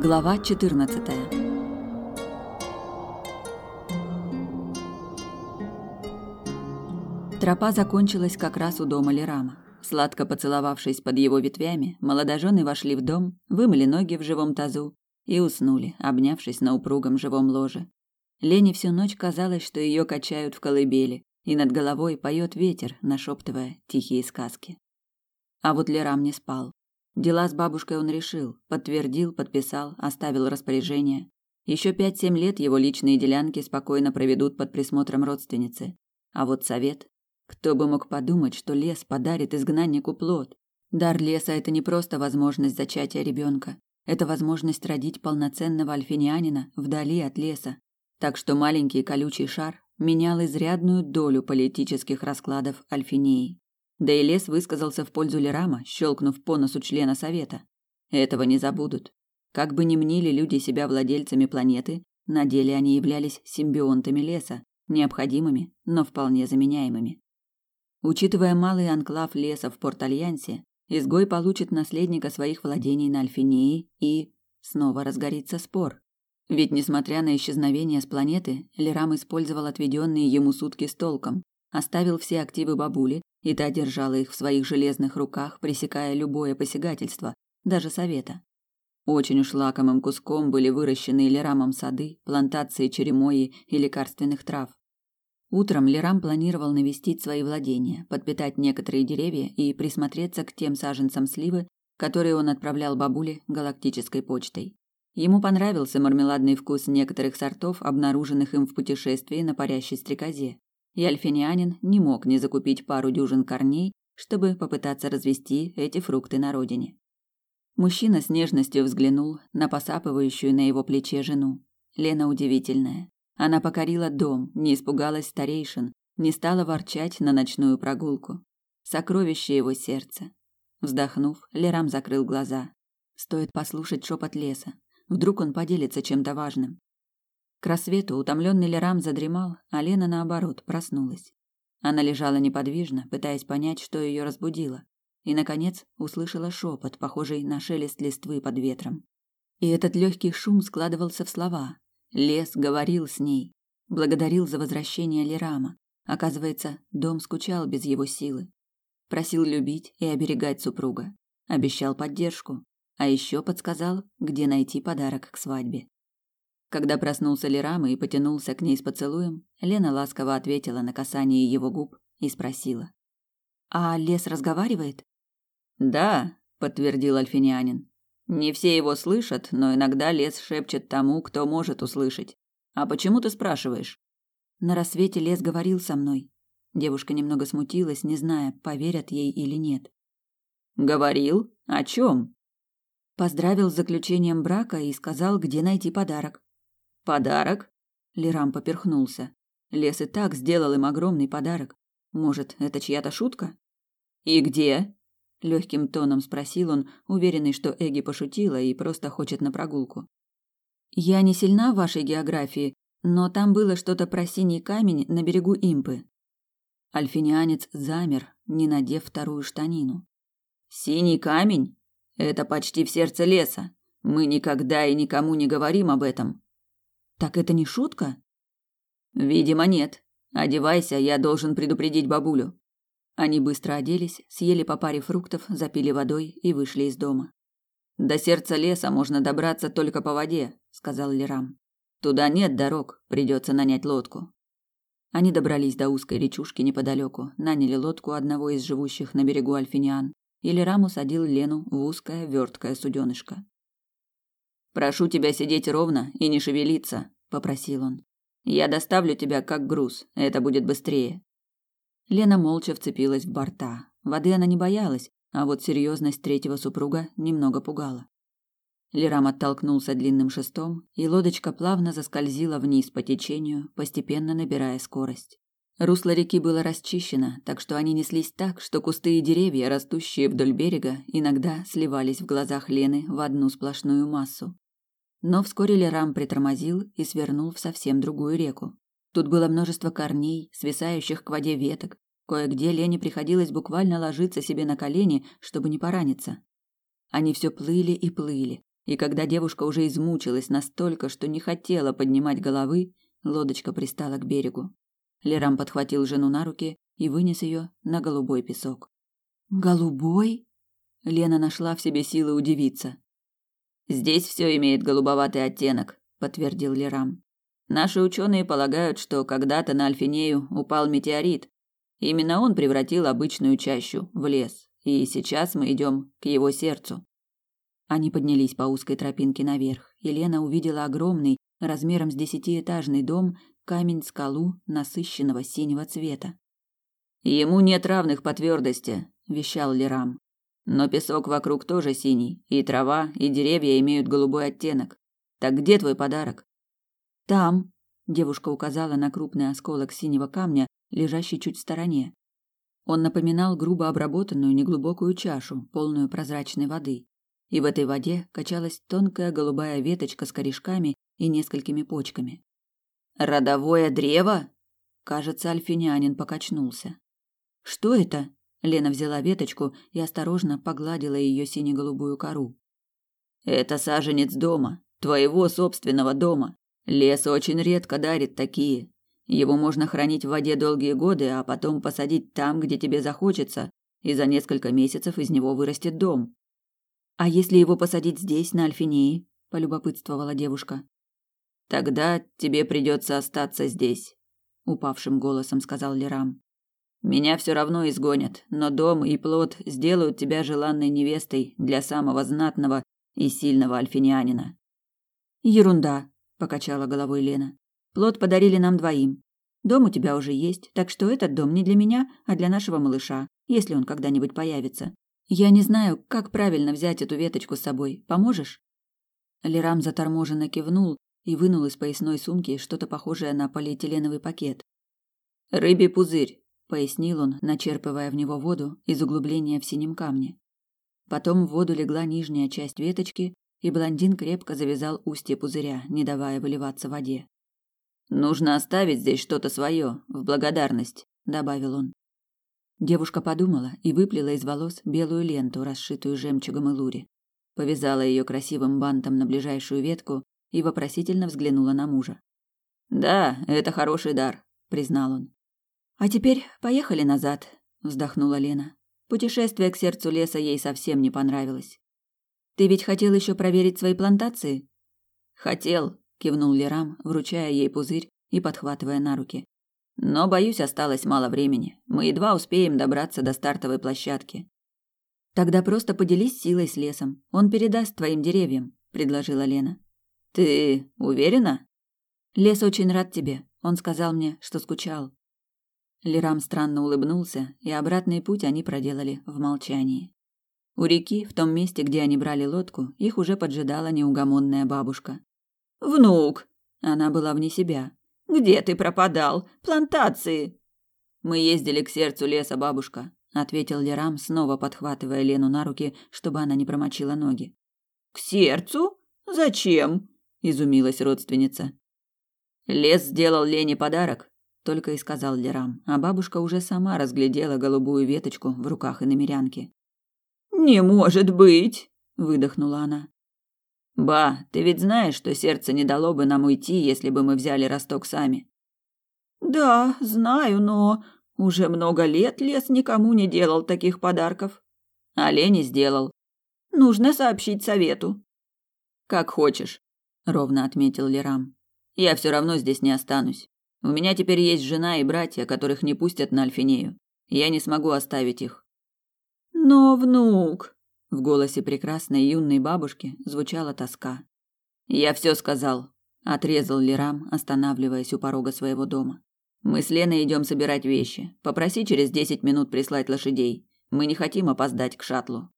Глава 14. Тропа закончилась как раз у дома Лерама. Сладко поцеловавшись под его ветвями, молодожены вошли в дом, вымыли ноги в живом тазу и уснули, обнявшись на упругом живом ложе. Лене всю ночь казалось, что ее качают в колыбели, и над головой поет ветер, нашептывая тихие сказки. А вот Лерам не спал. Дела с бабушкой он решил, подтвердил, подписал, оставил распоряжение. Еще пять-семь лет его личные делянки спокойно проведут под присмотром родственницы. А вот совет. Кто бы мог подумать, что лес подарит изгнаннику плод? Дар леса – это не просто возможность зачатия ребенка. Это возможность родить полноценного альфинянина вдали от леса. Так что маленький колючий шар менял изрядную долю политических раскладов Альфинеи. Да и лес высказался в пользу Лерама, щелкнув по носу члена совета. Этого не забудут. Как бы ни мнили люди себя владельцами планеты, на деле они являлись симбионтами леса, необходимыми, но вполне заменяемыми. Учитывая малый анклав леса в Порт-Альянсе, изгой получит наследника своих владений на Альфинеи и... Снова разгорится спор. Ведь, несмотря на исчезновение с планеты, Лерам использовал отведенные ему сутки с толком, оставил все активы бабули, и та держала их в своих железных руках, пресекая любое посягательство, даже совета. Очень уж лакомым куском были выращены Лерамом сады, плантации черемои и лекарственных трав. Утром Лерам планировал навестить свои владения, подпитать некоторые деревья и присмотреться к тем саженцам сливы, которые он отправлял бабуле галактической почтой. Ему понравился мармеладный вкус некоторых сортов, обнаруженных им в путешествии на парящей стрекозе и альфинианин не мог не закупить пару дюжин корней, чтобы попытаться развести эти фрукты на родине. Мужчина с нежностью взглянул на посапывающую на его плече жену. Лена удивительная. Она покорила дом, не испугалась старейшин, не стала ворчать на ночную прогулку. Сокровище его сердца. Вздохнув, Лерам закрыл глаза. Стоит послушать шепот леса. Вдруг он поделится чем-то важным. К рассвету утомленный Лерам задремал, а Лена, наоборот, проснулась. Она лежала неподвижно, пытаясь понять, что ее разбудило, и, наконец, услышала шепот, похожий на шелест листвы под ветром. И этот легкий шум складывался в слова. Лес говорил с ней, благодарил за возвращение Лерама. Оказывается, дом скучал без его силы. Просил любить и оберегать супруга. Обещал поддержку. А еще подсказал, где найти подарок к свадьбе. Когда проснулся Лерам и потянулся к ней с поцелуем, Лена ласково ответила на касание его губ и спросила: "А лес разговаривает?" "Да", подтвердил альфинянин. "Не все его слышат, но иногда лес шепчет тому, кто может услышать. А почему ты спрашиваешь?" На рассвете лес говорил со мной. Девушка немного смутилась, не зная, поверят ей или нет. Говорил? О чем? Поздравил с заключением брака и сказал, где найти подарок. Подарок? Лерам поперхнулся. Лес и так сделал им огромный подарок. Может, это чья-то шутка? И где? Легким тоном спросил он, уверенный, что Эги пошутила и просто хочет на прогулку. Я не сильна в вашей географии, но там было что-то про синий камень на берегу Импы. Альфинианец замер, не надев вторую штанину. Синий камень? Это почти в сердце леса. Мы никогда и никому не говорим об этом. Так это не шутка? Видимо, нет. Одевайся, я должен предупредить бабулю. Они быстро оделись, съели по паре фруктов, запили водой и вышли из дома. До сердца леса можно добраться только по воде, сказал Лерам. Туда нет дорог, придется нанять лодку. Они добрались до узкой речушки неподалеку, наняли лодку одного из живущих на берегу альфиниан, и Лерам усадил Лену в узкое верткое суденышко. Прошу тебя сидеть ровно и не шевелиться, попросил он. Я доставлю тебя как груз, это будет быстрее. Лена молча вцепилась в борта. Воды она не боялась, а вот серьезность третьего супруга немного пугала. Лерам оттолкнулся длинным шестом, и лодочка плавно заскользила вниз по течению, постепенно набирая скорость. Русло реки было расчищено, так что они неслись так, что кусты и деревья, растущие вдоль берега, иногда сливались в глазах Лены в одну сплошную массу. Но вскоре Лерам притормозил и свернул в совсем другую реку. Тут было множество корней, свисающих к воде веток. Кое-где Лене приходилось буквально ложиться себе на колени, чтобы не пораниться. Они все плыли и плыли, и когда девушка уже измучилась настолько, что не хотела поднимать головы, лодочка пристала к берегу. Лерам подхватил жену на руки и вынес ее на голубой песок. «Голубой?» Лена нашла в себе силы удивиться. «Здесь все имеет голубоватый оттенок», — подтвердил Лерам. «Наши ученые полагают, что когда-то на Альфинею упал метеорит. Именно он превратил обычную чащу в лес, и сейчас мы идем к его сердцу». Они поднялись по узкой тропинке наверх, и Лена увидела огромный, размером с десятиэтажный дом, камень-скалу насыщенного синего цвета. Ему нет равных по твердости, вещал Лерам. Но песок вокруг тоже синий, и трава, и деревья имеют голубой оттенок. Так где твой подарок? Там, девушка указала на крупный осколок синего камня, лежащий чуть в стороне. Он напоминал грубо обработанную неглубокую чашу, полную прозрачной воды. И в этой воде качалась тонкая голубая веточка с корешками и несколькими почками. Родовое древо? Кажется, альфинянин покачнулся. Что это? Лена взяла веточку и осторожно погладила ее сине-голубую кору. Это саженец дома, твоего собственного дома. Лес очень редко дарит такие. Его можно хранить в воде долгие годы, а потом посадить там, где тебе захочется, и за несколько месяцев из него вырастет дом. А если его посадить здесь, на Альфинеи? полюбопытствовала девушка. Тогда тебе придется остаться здесь, упавшим голосом сказал Лерам. Меня все равно изгонят, но дом и плод сделают тебя желанной невестой для самого знатного и сильного альфинянина. Ерунда, покачала головой Лена. Плод подарили нам двоим. Дом у тебя уже есть, так что этот дом не для меня, а для нашего малыша, если он когда-нибудь появится. Я не знаю, как правильно взять эту веточку с собой. Поможешь? Лерам заторможенно кивнул и вынул из поясной сумки что-то похожее на полиэтиленовый пакет. Рыбий пузырь, пояснил он, начерпывая в него воду из углубления в синем камне. Потом в воду легла нижняя часть веточки, и блондин крепко завязал устье пузыря, не давая выливаться воде. Нужно оставить здесь что-то свое в благодарность, добавил он. Девушка подумала и выплела из волос белую ленту, расшитую жемчугом и лури. Повязала ее красивым бантом на ближайшую ветку и вопросительно взглянула на мужа. Да, это хороший дар, признал он. А теперь поехали назад, вздохнула Лена. Путешествие к сердцу леса ей совсем не понравилось. Ты ведь хотел еще проверить свои плантации? Хотел, кивнул Лерам, вручая ей пузырь и подхватывая на руки. Но боюсь, осталось мало времени. Мы едва успеем добраться до стартовой площадки. Тогда просто поделись силой с лесом. Он передаст твоим деревьям, предложила Лена. Ты уверена? Лес очень рад тебе. Он сказал мне, что скучал. Лерам странно улыбнулся, и обратный путь они проделали в молчании. У реки, в том месте, где они брали лодку, их уже поджидала неугомонная бабушка. «Внук!» Она была вне себя. «Где ты пропадал? Плантации!» «Мы ездили к сердцу леса, бабушка», — ответил Лерам, снова подхватывая Лену на руки, чтобы она не промочила ноги. «К сердцу? Зачем?» — изумилась родственница. «Лес сделал Лене подарок только и сказал Лерам, а бабушка уже сама разглядела голубую веточку в руках иномерянки. «Не может быть!» – выдохнула она. «Ба, ты ведь знаешь, что сердце не дало бы нам уйти, если бы мы взяли росток сами?» «Да, знаю, но уже много лет лес никому не делал таких подарков». «А Лене сделал». «Нужно сообщить совету». «Как хочешь», – ровно отметил Лерам. «Я все равно здесь не останусь. У меня теперь есть жена и братья, которых не пустят на Альфинею. Я не смогу оставить их. Но, внук, в голосе прекрасной юной бабушки звучала тоска. Я все сказал, отрезал Лерам, останавливаясь у порога своего дома. Мы с Леной идем собирать вещи. Попроси через десять минут прислать лошадей. Мы не хотим опоздать к шаттлу.